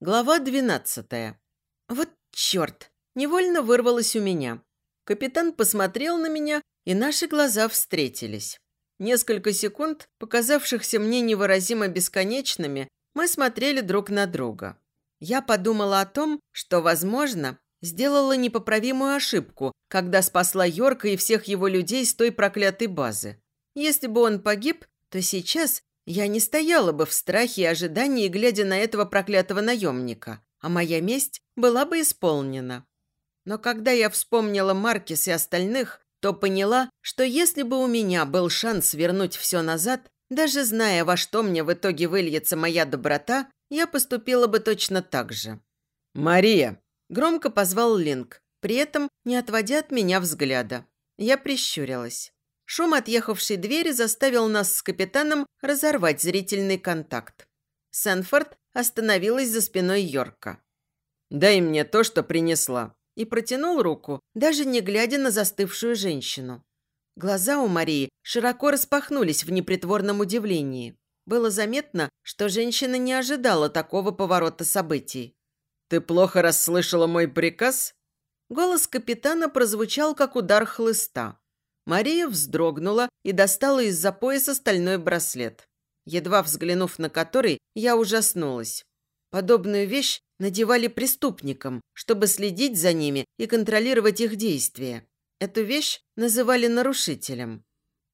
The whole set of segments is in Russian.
Глава двенадцатая. Вот черт! Невольно вырвалось у меня. Капитан посмотрел на меня, и наши глаза встретились. Несколько секунд, показавшихся мне невыразимо бесконечными, мы смотрели друг на друга. Я подумала о том, что, возможно, сделала непоправимую ошибку, когда спасла Йорка и всех его людей с той проклятой базы. Если бы он погиб, то сейчас я не стояла бы в страхе и ожидании, глядя на этого проклятого наемника, а моя месть была бы исполнена. Но когда я вспомнила Маркис и остальных, то поняла, что если бы у меня был шанс вернуть все назад, даже зная, во что мне в итоге выльется моя доброта, я поступила бы точно так же. «Мария!» – громко позвал Линк, при этом не отводя от меня взгляда. Я прищурилась. Шум отъехавшей двери заставил нас с капитаном разорвать зрительный контакт. Сэнфорд остановилась за спиной Йорка. «Дай мне то, что принесла», и протянул руку, даже не глядя на застывшую женщину. Глаза у Марии широко распахнулись в непритворном удивлении. Было заметно, что женщина не ожидала такого поворота событий. «Ты плохо расслышала мой приказ?» Голос капитана прозвучал, как удар хлыста. Мария вздрогнула и достала из-за пояса стальной браслет, едва взглянув на который, я ужаснулась. Подобную вещь надевали преступникам, чтобы следить за ними и контролировать их действия. Эту вещь называли нарушителем.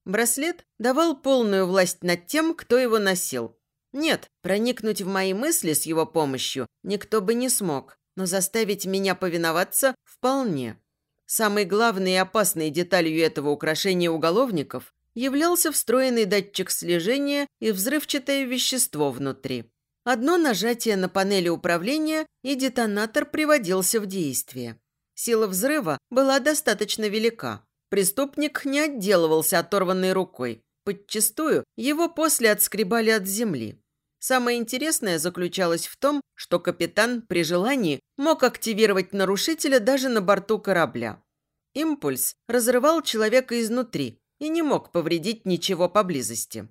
Браслет давал полную власть над тем, кто его носил. Нет, проникнуть в мои мысли с его помощью никто бы не смог, но заставить меня повиноваться вполне. Самой главной и опасной деталью этого украшения уголовников являлся встроенный датчик слежения и взрывчатое вещество внутри. Одно нажатие на панели управления, и детонатор приводился в действие. Сила взрыва была достаточно велика. Преступник не отделывался оторванной рукой. Подчастую его после отскребали от земли. Самое интересное заключалось в том, что капитан при желании мог активировать нарушителя даже на борту корабля. Импульс разрывал человека изнутри и не мог повредить ничего поблизости.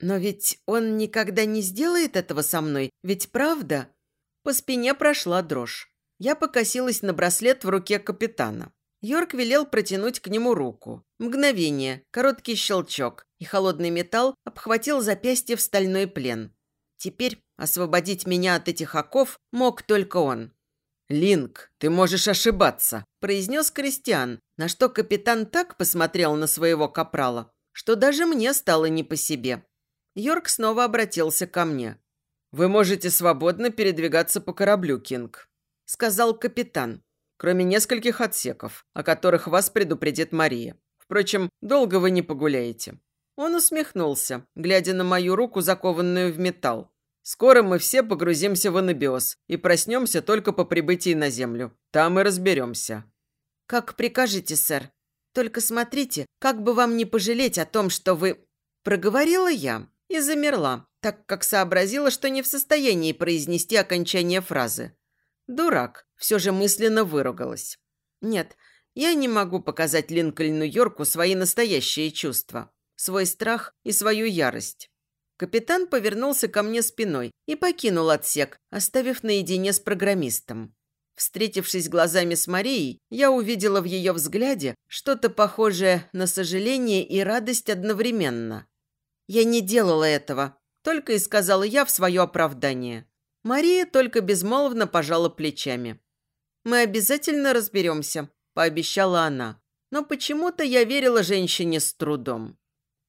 Но ведь он никогда не сделает этого со мной, ведь правда? По спине прошла дрожь. Я покосилась на браслет в руке капитана. Йорк велел протянуть к нему руку. Мгновение, короткий щелчок, и холодный металл обхватил запястье в стальной плен. Теперь освободить меня от этих оков мог только он. «Линк, ты можешь ошибаться», – произнес Кристиан, на что капитан так посмотрел на своего капрала, что даже мне стало не по себе. Йорк снова обратился ко мне. «Вы можете свободно передвигаться по кораблю, Кинг», – сказал капитан, кроме нескольких отсеков, о которых вас предупредит Мария. Впрочем, долго вы не погуляете. Он усмехнулся, глядя на мою руку, закованную в металл. Скоро мы все погрузимся в анабиоз и проснемся только по прибытии на Землю. Там и разберемся». «Как прикажете, сэр. Только смотрите, как бы вам не пожалеть о том, что вы...» Проговорила я и замерла, так как сообразила, что не в состоянии произнести окончание фразы. «Дурак», все же мысленно выругалась. «Нет, я не могу показать Линкольну Йорку свои настоящие чувства, свой страх и свою ярость. Капитан повернулся ко мне спиной и покинул отсек, оставив наедине с программистом. Встретившись глазами с Марией, я увидела в ее взгляде что-то похожее на сожаление и радость одновременно. «Я не делала этого», – только и сказала я в свое оправдание. Мария только безмолвно пожала плечами. «Мы обязательно разберемся», – пообещала она. Но почему-то я верила женщине с трудом.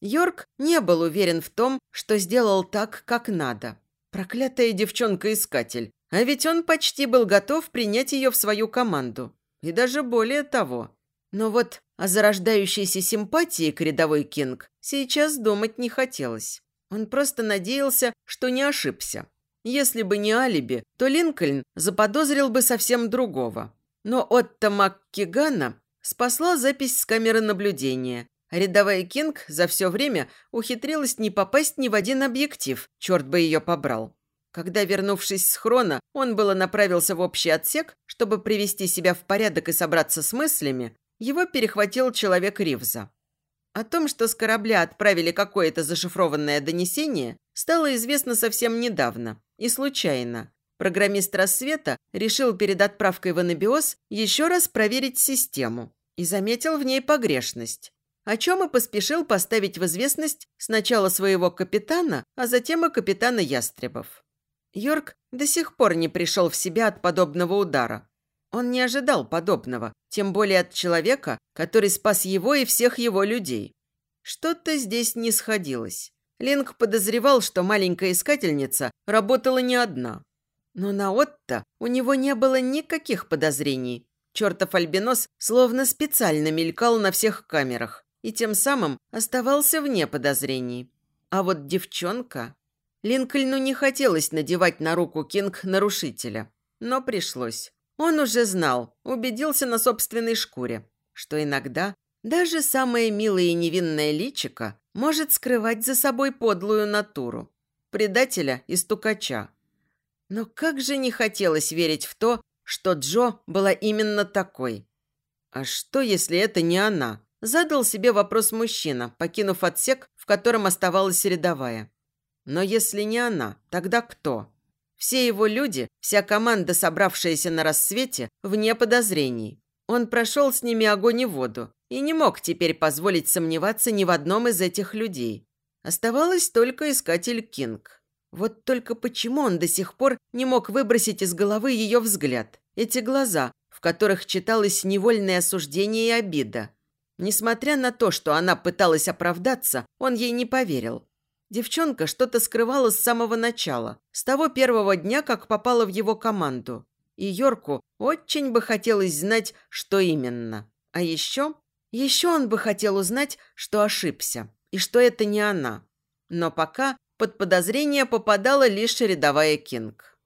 Йорк не был уверен в том, что сделал так, как надо. Проклятая девчонка-искатель. А ведь он почти был готов принять ее в свою команду. И даже более того. Но вот о зарождающейся симпатии к рядовой Кинг сейчас думать не хотелось. Он просто надеялся, что не ошибся. Если бы не алиби, то Линкольн заподозрил бы совсем другого. Но Отто МакКигана спасла запись с камеры наблюдения, Рядовая Кинг за все время ухитрилась не попасть ни в один объектив, черт бы ее побрал. Когда, вернувшись с хрона, он было направился в общий отсек, чтобы привести себя в порядок и собраться с мыслями, его перехватил человек Ривза. О том, что с корабля отправили какое-то зашифрованное донесение, стало известно совсем недавно и случайно. программист «Рассвета» решил перед отправкой в анабиоз еще раз проверить систему и заметил в ней погрешность, о чем и поспешил поставить в известность сначала своего капитана, а затем и капитана Ястребов. Йорк до сих пор не пришел в себя от подобного удара. Он не ожидал подобного, тем более от человека, который спас его и всех его людей. Что-то здесь не сходилось. Линк подозревал, что маленькая искательница работала не одна. Но на Отто у него не было никаких подозрений. Чертов альбинос словно специально мелькал на всех камерах и тем самым оставался вне подозрений. А вот девчонка... Линкольну не хотелось надевать на руку Кинг нарушителя, но пришлось. Он уже знал, убедился на собственной шкуре, что иногда даже самое милое и невинное личико может скрывать за собой подлую натуру, предателя и стукача. Но как же не хотелось верить в то, что Джо была именно такой. А что, если это не она? Задал себе вопрос мужчина, покинув отсек, в котором оставалась рядовая. Но если не она, тогда кто? Все его люди, вся команда, собравшаяся на рассвете, вне подозрений. Он прошел с ними огонь и воду и не мог теперь позволить сомневаться ни в одном из этих людей. Оставалось только искатель Кинг. Вот только почему он до сих пор не мог выбросить из головы ее взгляд, эти глаза, в которых читалось невольное осуждение и обида. Несмотря на то, что она пыталась оправдаться, он ей не поверил. Девчонка что-то скрывала с самого начала, с того первого дня, как попала в его команду. И Йорку очень бы хотелось знать, что именно. А еще... Еще он бы хотел узнать, что ошибся, и что это не она. Но пока под подозрение попадала лишь рядовая Кинг.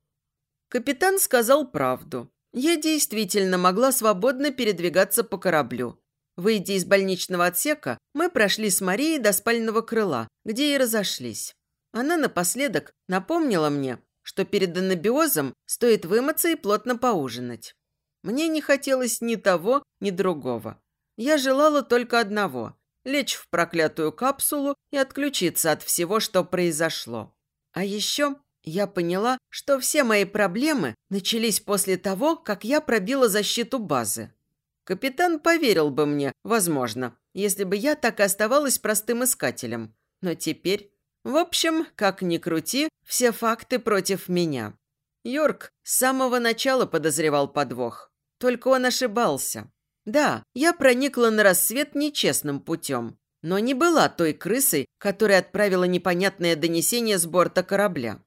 Капитан сказал правду. Я действительно могла свободно передвигаться по кораблю. Выйдя из больничного отсека, мы прошли с Марией до спального крыла, где и разошлись. Она напоследок напомнила мне, что перед анабиозом стоит вымыться и плотно поужинать. Мне не хотелось ни того, ни другого. Я желала только одного – лечь в проклятую капсулу и отключиться от всего, что произошло. А еще я поняла, что все мои проблемы начались после того, как я пробила защиту базы. Капитан поверил бы мне, возможно, если бы я так и оставалась простым искателем. Но теперь в общем, как ни крути, все факты против меня. Йорк с самого начала подозревал подвох. Только он ошибался. Да, я проникла на рассвет нечестным путем, но не была той крысой, которая отправила непонятное донесение с борта корабля.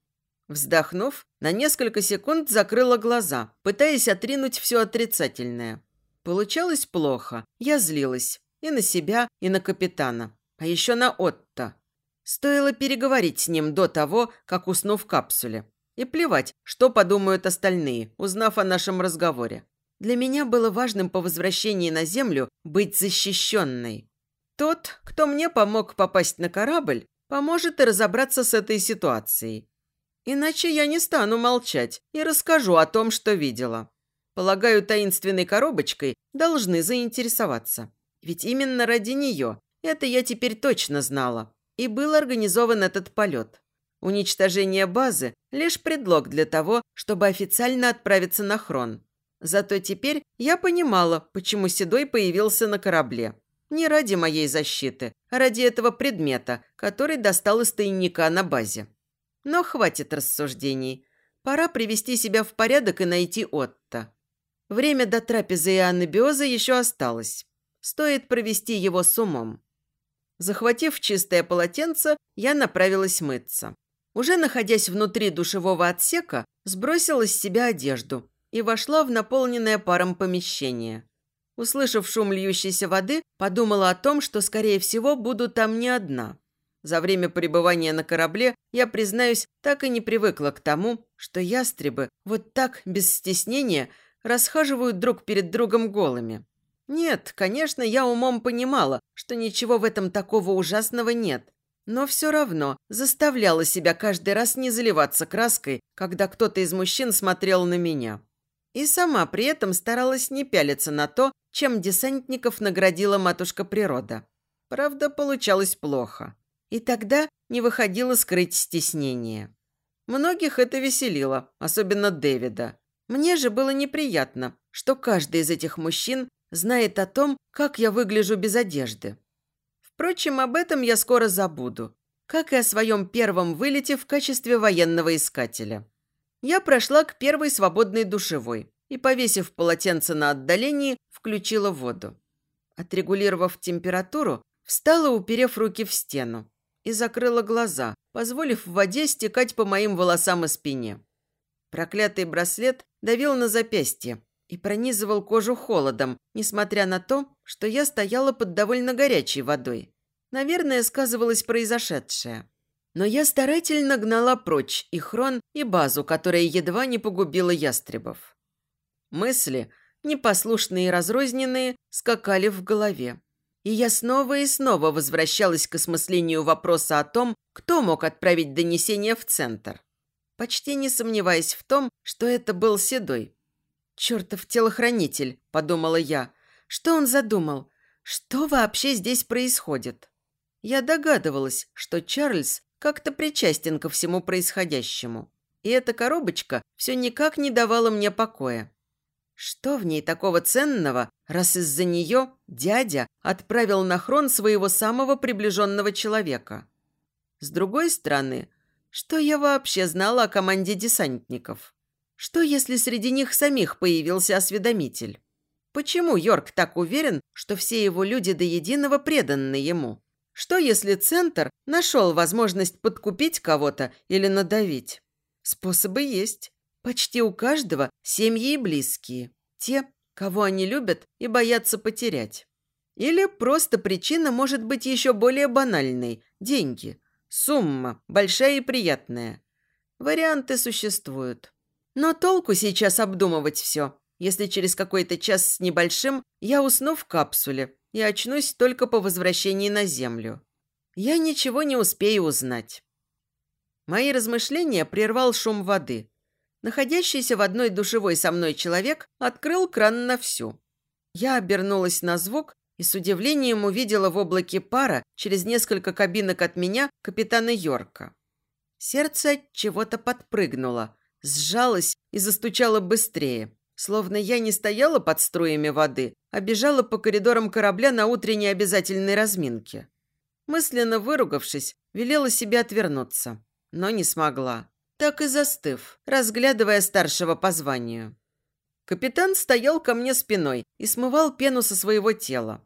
Вздохнув, на несколько секунд закрыла глаза, пытаясь отринуть все отрицательное. Получалось плохо. Я злилась. И на себя, и на капитана. А еще на Отто. Стоило переговорить с ним до того, как усну в капсуле. И плевать, что подумают остальные, узнав о нашем разговоре. Для меня было важным по возвращении на Землю быть защищенной. Тот, кто мне помог попасть на корабль, поможет и разобраться с этой ситуацией. Иначе я не стану молчать и расскажу о том, что видела. Полагаю, таинственной коробочкой должны заинтересоваться. Ведь именно ради нее, это я теперь точно знала, и был организован этот полет. Уничтожение базы – лишь предлог для того, чтобы официально отправиться на Хрон. Зато теперь я понимала, почему Седой появился на корабле. Не ради моей защиты, а ради этого предмета, который достал из тайника на базе. Но хватит рассуждений. Пора привести себя в порядок и найти Отто. Время до трапезы и анабиоза еще осталось. Стоит провести его с умом. Захватив чистое полотенце, я направилась мыться. Уже находясь внутри душевого отсека, сбросила с себя одежду и вошла в наполненное паром помещение. Услышав шум льющейся воды, подумала о том, что, скорее всего, буду там не одна. За время пребывания на корабле я, признаюсь, так и не привыкла к тому, что ястребы вот так, без стеснения, расхаживают друг перед другом голыми. Нет, конечно, я умом понимала, что ничего в этом такого ужасного нет. Но все равно заставляла себя каждый раз не заливаться краской, когда кто-то из мужчин смотрел на меня. И сама при этом старалась не пялиться на то, чем десантников наградила матушка природа. Правда, получалось плохо. И тогда не выходило скрыть стеснение. Многих это веселило, особенно Дэвида. Мне же было неприятно, что каждый из этих мужчин знает о том, как я выгляжу без одежды. Впрочем, об этом я скоро забуду, как и о своем первом вылете в качестве военного искателя. Я прошла к первой свободной душевой и, повесив полотенце на отдалении, включила воду. Отрегулировав температуру, встала, уперев руки в стену, и закрыла глаза, позволив в воде стекать по моим волосам и спине. Проклятый браслет давил на запястье и пронизывал кожу холодом, несмотря на то, что я стояла под довольно горячей водой. Наверное, сказывалось произошедшее. Но я старательно гнала прочь и хрон, и базу, которая едва не погубила ястребов. Мысли, непослушные и разрозненные, скакали в голове. И я снова и снова возвращалась к осмыслению вопроса о том, кто мог отправить донесение в центр. Почти не сомневаясь в том, что это был Седой. «Чертов телохранитель», – подумала я. «Что он задумал? Что вообще здесь происходит?» Я догадывалась, что Чарльз как-то причастен ко всему происходящему. И эта коробочка все никак не давала мне покоя. Что в ней такого ценного, раз из-за нее дядя отправил на хрон своего самого приближенного человека? С другой стороны, что я вообще знала о команде десантников? Что, если среди них самих появился осведомитель? Почему Йорк так уверен, что все его люди до единого преданы ему? Что, если Центр нашел возможность подкупить кого-то или надавить? Способы есть. Почти у каждого семьи и близкие. Те, кого они любят и боятся потерять. Или просто причина может быть еще более банальной – деньги. Сумма, большая и приятная. Варианты существуют. Но толку сейчас обдумывать все, если через какой-то час с небольшим я усну в капсуле и очнусь только по возвращении на Землю. Я ничего не успею узнать. Мои размышления прервал шум воды. Находящийся в одной душевой со мной человек открыл кран на всю. Я обернулась на звук и с удивлением увидела в облаке пара через несколько кабинок от меня капитана Йорка. Сердце чего-то подпрыгнуло, сжалось и застучало быстрее, словно я не стояла под струями воды, а бежала по коридорам корабля на утренней обязательной разминке. Мысленно выругавшись, велела себе отвернуться, но не смогла так и застыв, разглядывая старшего по званию. Капитан стоял ко мне спиной и смывал пену со своего тела.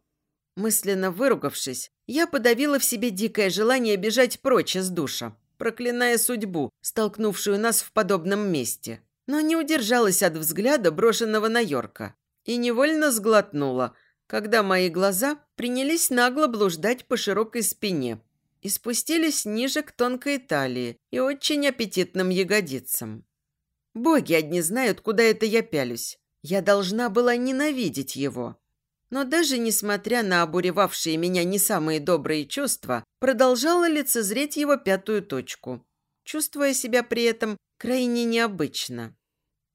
Мысленно выругавшись, я подавила в себе дикое желание бежать прочь из душа, проклиная судьбу, столкнувшую нас в подобном месте. Но не удержалась от взгляда, брошенного на Йорка, и невольно сглотнула, когда мои глаза принялись нагло блуждать по широкой спине, и спустились ниже к тонкой талии и очень аппетитным ягодицам. Боги одни знают, куда это я пялюсь. Я должна была ненавидеть его. Но даже несмотря на обуревавшие меня не самые добрые чувства, продолжала лицезреть его пятую точку, чувствуя себя при этом крайне необычно.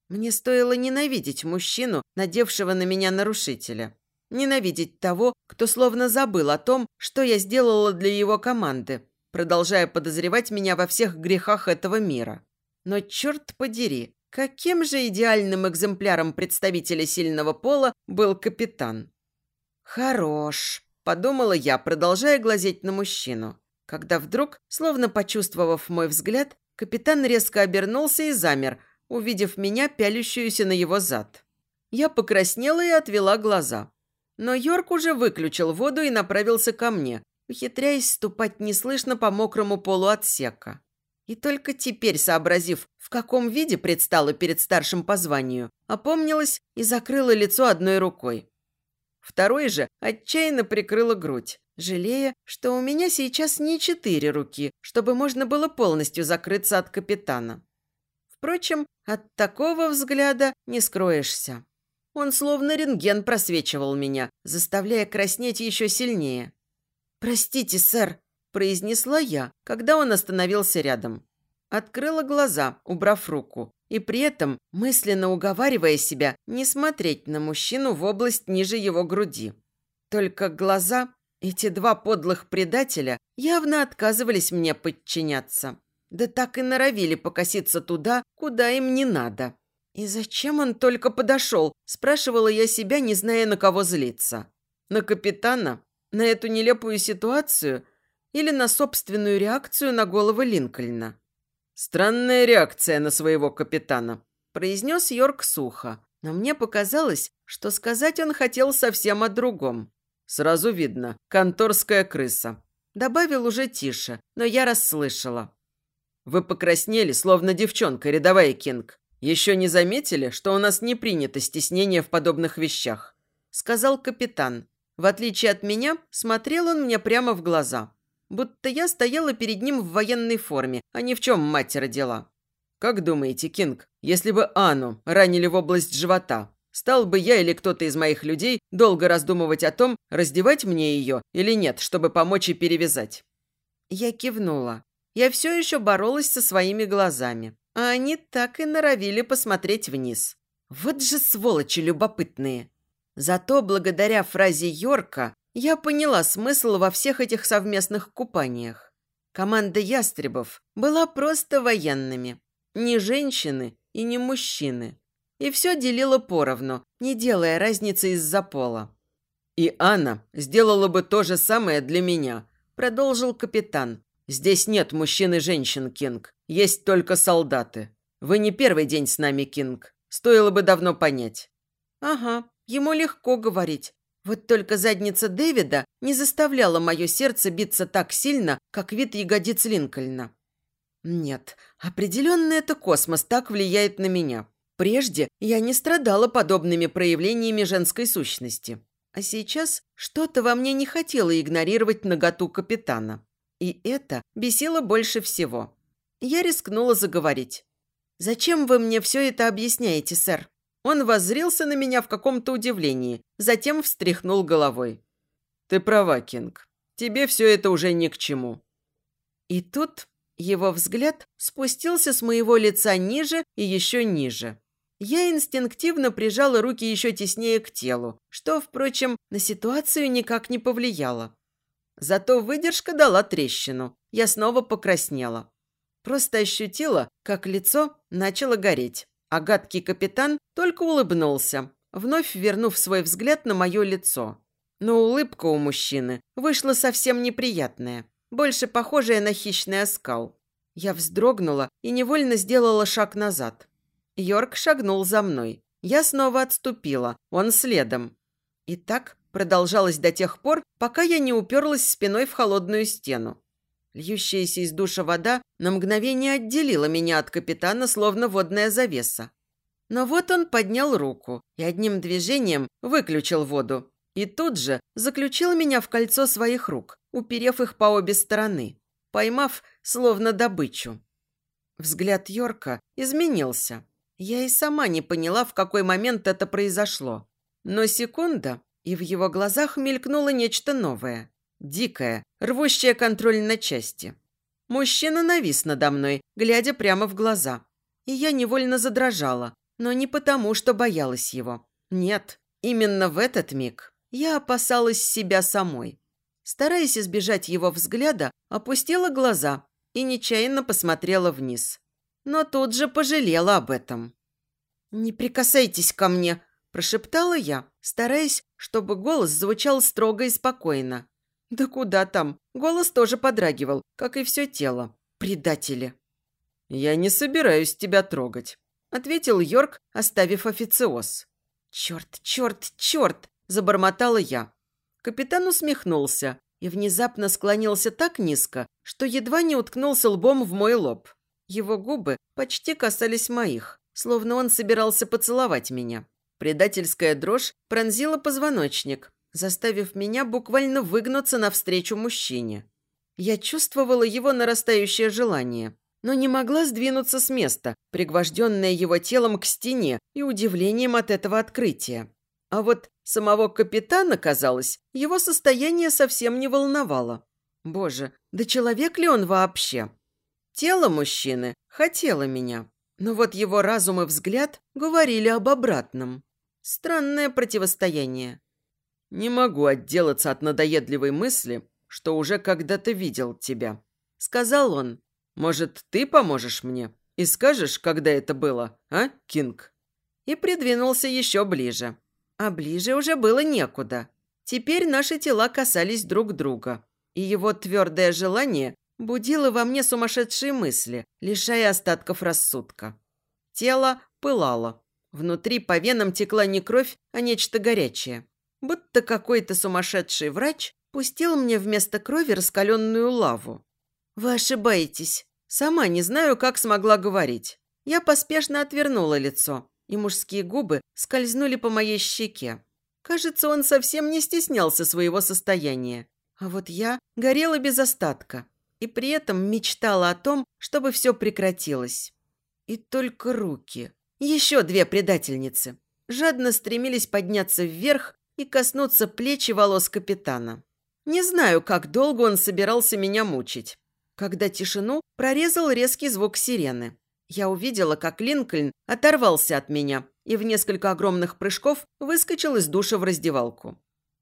Мне стоило ненавидеть мужчину, надевшего на меня нарушителя. Ненавидеть того, кто словно забыл о том, что я сделала для его команды, продолжая подозревать меня во всех грехах этого мира. Но черт подери, каким же идеальным экземпляром представителя сильного пола был капитан. «Хорош», – подумала я, продолжая глазеть на мужчину. Когда вдруг, словно почувствовав мой взгляд, капитан резко обернулся и замер, увидев меня, пялющуюся на его зад. Я покраснела и отвела глаза. Но Йорк уже выключил воду и направился ко мне, ухитряясь ступать неслышно по мокрому полу отсека. И только теперь, сообразив, в каком виде предстала перед старшим по званию, опомнилась и закрыла лицо одной рукой. Второй же отчаянно прикрыла грудь, жалея, что у меня сейчас не четыре руки, чтобы можно было полностью закрыться от капитана. Впрочем, от такого взгляда не скроешься. Он словно рентген просвечивал меня, заставляя краснеть еще сильнее. «Простите, сэр», – произнесла я, когда он остановился рядом. Открыла глаза, убрав руку, и при этом мысленно уговаривая себя не смотреть на мужчину в область ниже его груди. Только глаза, эти два подлых предателя, явно отказывались мне подчиняться. Да так и норовили покоситься туда, куда им не надо. «И зачем он только подошел?» – спрашивала я себя, не зная, на кого злиться. На капитана? На эту нелепую ситуацию? Или на собственную реакцию на голову Линкольна? «Странная реакция на своего капитана», – произнес Йорк сухо. Но мне показалось, что сказать он хотел совсем о другом. «Сразу видно, конторская крыса», – добавил уже тише, но я расслышала. «Вы покраснели, словно девчонка, рядовая Кинг. Еще не заметили, что у нас не принято стеснение в подобных вещах?» Сказал капитан. В отличие от меня, смотрел он мне прямо в глаза. Будто я стояла перед ним в военной форме, а ни в чем мать родила. «Как думаете, Кинг, если бы Анну ранили в область живота, стал бы я или кто-то из моих людей долго раздумывать о том, раздевать мне ее или нет, чтобы помочь и перевязать?» Я кивнула. Я все еще боролась со своими глазами, а они так и норовили посмотреть вниз. Вот же сволочи любопытные. Зато благодаря фразе Йорка я поняла смысл во всех этих совместных купаниях. Команда ястребов была просто военными. Не женщины и не мужчины. И все делила поровну, не делая разницы из-за пола. «И Анна сделала бы то же самое для меня», – продолжил капитан. «Здесь нет мужчин и женщин, Кинг. Есть только солдаты. Вы не первый день с нами, Кинг. Стоило бы давно понять». «Ага, ему легко говорить. Вот только задница Дэвида не заставляла мое сердце биться так сильно, как вид ягодиц Линкольна. Нет, определенно это космос так влияет на меня. Прежде я не страдала подобными проявлениями женской сущности. А сейчас что-то во мне не хотело игнорировать наготу капитана. И это бесило больше всего. Я рискнула заговорить. «Зачем вы мне все это объясняете, сэр?» Он воззрился на меня в каком-то удивлении, затем встряхнул головой. «Ты права, Кинг. Тебе все это уже ни к чему». И тут его взгляд спустился с моего лица ниже и еще ниже. Я инстинктивно прижала руки еще теснее к телу, что, впрочем, на ситуацию никак не повлияло. Зато выдержка дала трещину. Я снова покраснела. Просто ощутила, как лицо начало гореть. А гадкий капитан только улыбнулся, вновь вернув свой взгляд на мое лицо. Но улыбка у мужчины вышла совсем неприятная, больше похожая на хищный оскал. Я вздрогнула и невольно сделала шаг назад. Йорк шагнул за мной. Я снова отступила, он следом. И так продолжалось до тех пор, пока я не уперлась спиной в холодную стену. Льющаяся из душа вода на мгновение отделила меня от капитана, словно водная завеса. Но вот он поднял руку и одним движением выключил воду. И тут же заключил меня в кольцо своих рук, уперев их по обе стороны, поймав словно добычу. Взгляд Йорка изменился. Я и сама не поняла, в какой момент это произошло. Но секунда, и в его глазах мелькнуло нечто новое. Дикая, рвущая контроль на части. Мужчина навис надо мной, глядя прямо в глаза. И я невольно задрожала, но не потому, что боялась его. Нет, именно в этот миг я опасалась себя самой. Стараясь избежать его взгляда, опустила глаза и нечаянно посмотрела вниз. Но тут же пожалела об этом. «Не прикасайтесь ко мне», – прошептала я, стараясь, чтобы голос звучал строго и спокойно. Да куда там? Голос тоже подрагивал, как и все тело. Предатели. «Я не собираюсь тебя трогать», – ответил Йорк, оставив официоз. «Черт, черт, черт!» – забормотала я. Капитан усмехнулся и внезапно склонился так низко, что едва не уткнулся лбом в мой лоб. Его губы почти касались моих, словно он собирался поцеловать меня. Предательская дрожь пронзила позвоночник, заставив меня буквально выгнуться навстречу мужчине. Я чувствовала его нарастающее желание, но не могла сдвинуться с места, пригвожденная его телом к стене и удивлением от этого открытия. А вот самого капитана, казалось, его состояние совсем не волновало. Боже, да человек ли он вообще? Тело мужчины хотело меня, но вот его разум и взгляд говорили об обратном. Странное противостояние. «Не могу отделаться от надоедливой мысли, что уже когда-то видел тебя», – сказал он. Может, ты поможешь мне и скажешь, когда это было, а, Кинг?» И придвинулся еще ближе. А ближе уже было некуда. Теперь наши тела касались друг друга. И его твердое желание будило во мне сумасшедшие мысли, лишая остатков рассудка. Тело пылало. Внутри по венам текла не кровь, а нечто горячее. Будто какой-то сумасшедший врач пустил мне вместо крови раскаленную лаву. «Вы ошибаетесь. Сама не знаю, как смогла говорить. Я поспешно отвернула лицо, и мужские губы скользнули по моей щеке. Кажется, он совсем не стеснялся своего состояния. А вот я горела без остатка и при этом мечтала о том, чтобы все прекратилось. И только руки. Еще две предательницы. Жадно стремились подняться вверх и коснуться плеч и волос капитана. Не знаю, как долго он собирался меня мучить. Когда тишину прорезал резкий звук сирены. Я увидела, как Линкольн оторвался от меня и в несколько огромных прыжков выскочил из душа в раздевалку.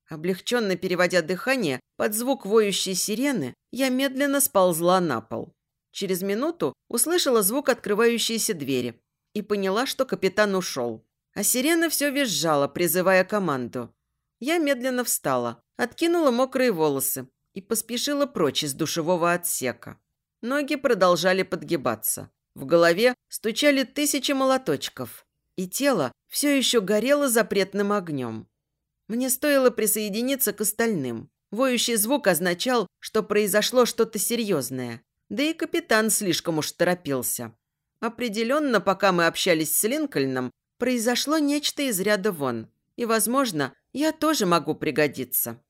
Облегченно переводя дыхание, под звук воющей сирены я медленно сползла на пол. Через минуту услышала звук открывающейся двери и поняла, что капитан ушел. А сирена все визжала, призывая команду. Я медленно встала, откинула мокрые волосы и поспешила прочь из душевого отсека. Ноги продолжали подгибаться. В голове стучали тысячи молоточков, и тело все еще горело запретным огнем. Мне стоило присоединиться к остальным. Воющий звук означал, что произошло что-то серьезное. Да и капитан слишком уж торопился. Определенно, пока мы общались с Линкольном, произошло нечто из ряда вон. И, возможно, я тоже могу пригодиться.